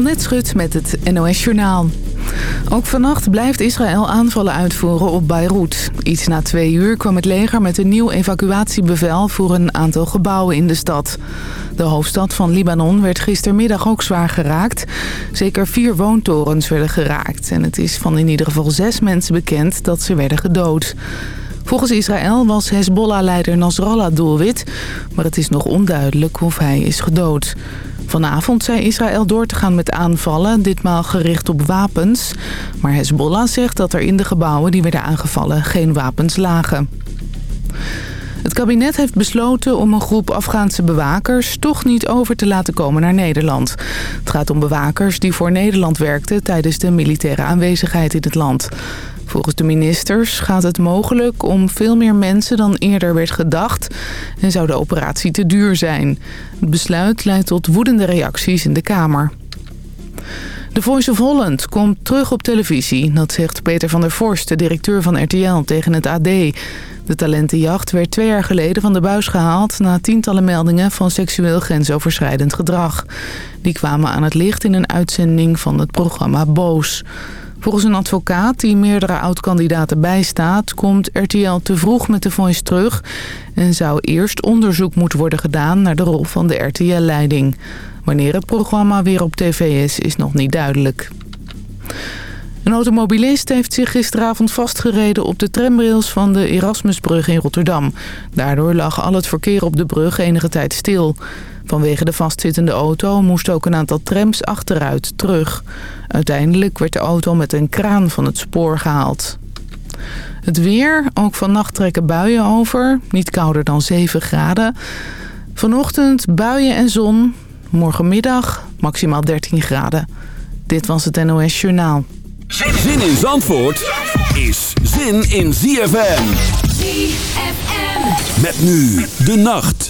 Annette Schut met het NOS Journaal. Ook vannacht blijft Israël aanvallen uitvoeren op Beirut. Iets na twee uur kwam het leger met een nieuw evacuatiebevel... voor een aantal gebouwen in de stad. De hoofdstad van Libanon werd gistermiddag ook zwaar geraakt. Zeker vier woontorens werden geraakt. En het is van in ieder geval zes mensen bekend dat ze werden gedood. Volgens Israël was Hezbollah-leider Nasrallah doelwit... maar het is nog onduidelijk of hij is gedood. Vanavond zei Israël door te gaan met aanvallen, ditmaal gericht op wapens. Maar Hezbollah zegt dat er in de gebouwen die werden aangevallen geen wapens lagen. Het kabinet heeft besloten om een groep Afghaanse bewakers toch niet over te laten komen naar Nederland. Het gaat om bewakers die voor Nederland werkten tijdens de militaire aanwezigheid in het land. Volgens de ministers gaat het mogelijk om veel meer mensen dan eerder werd gedacht... en zou de operatie te duur zijn. Het besluit leidt tot woedende reacties in de Kamer. The Voice of Holland komt terug op televisie. Dat zegt Peter van der Vorst, de directeur van RTL, tegen het AD. De talentenjacht werd twee jaar geleden van de buis gehaald... na tientallen meldingen van seksueel grensoverschrijdend gedrag. Die kwamen aan het licht in een uitzending van het programma Boos. Volgens een advocaat die meerdere oud-kandidaten bijstaat... komt RTL te vroeg met de Voice terug... en zou eerst onderzoek moeten worden gedaan naar de rol van de RTL-leiding. Wanneer het programma weer op tv is, is nog niet duidelijk. Een automobilist heeft zich gisteravond vastgereden op de tramrails van de Erasmusbrug in Rotterdam. Daardoor lag al het verkeer op de brug enige tijd stil. Vanwege de vastzittende auto moest ook een aantal trams achteruit terug. Uiteindelijk werd de auto met een kraan van het spoor gehaald. Het weer, ook vannacht trekken buien over. Niet kouder dan 7 graden. Vanochtend buien en zon. Morgenmiddag maximaal 13 graden. Dit was het NOS Journaal. Zin in Zandvoort is zin in ZFM. ZFM. Met nu de nacht.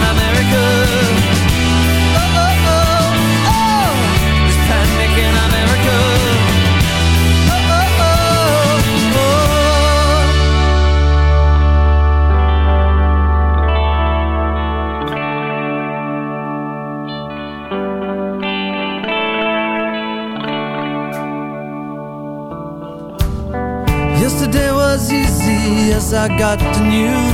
I got the news.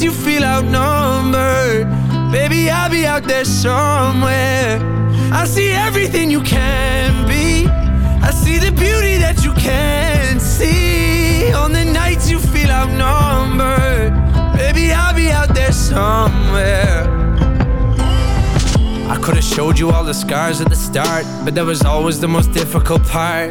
Nights you feel outnumbered. Baby, I'll be out there somewhere. I see everything you can be. I see the beauty that you can't see. On the nights you feel outnumbered. Baby, I'll be out there somewhere. I could have showed you all the scars at the start But that was always the most difficult part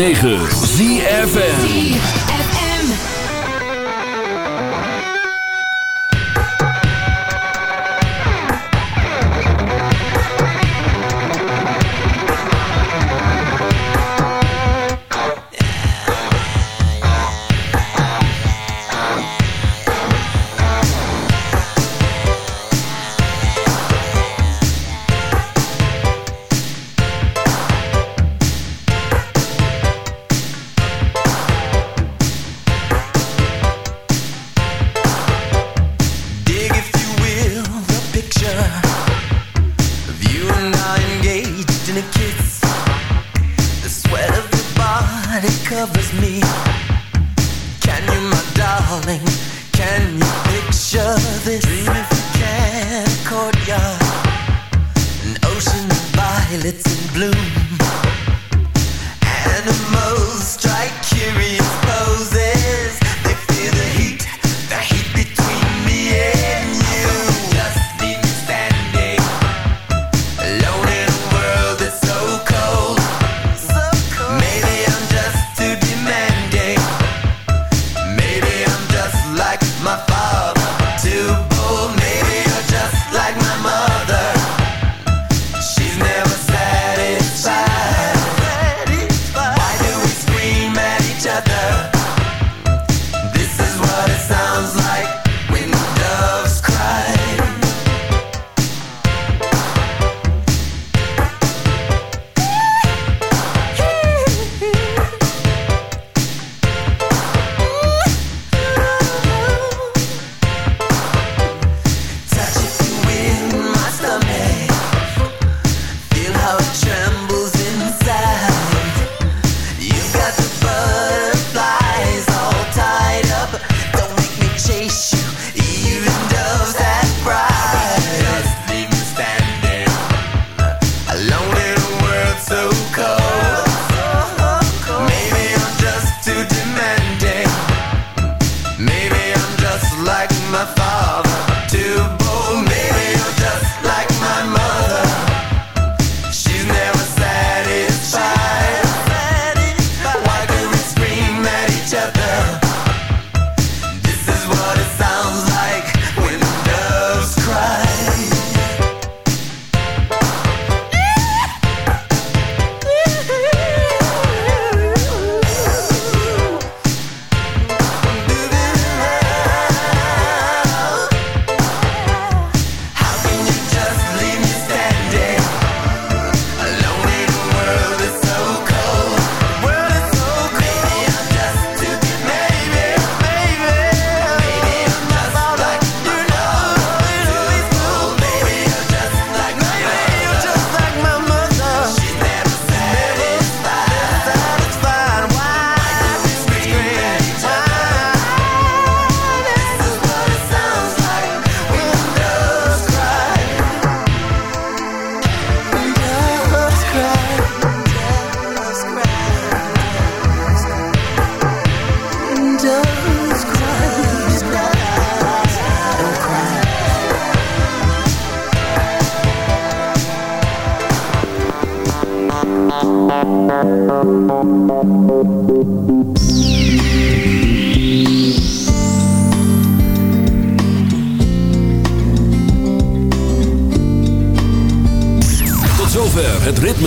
106.9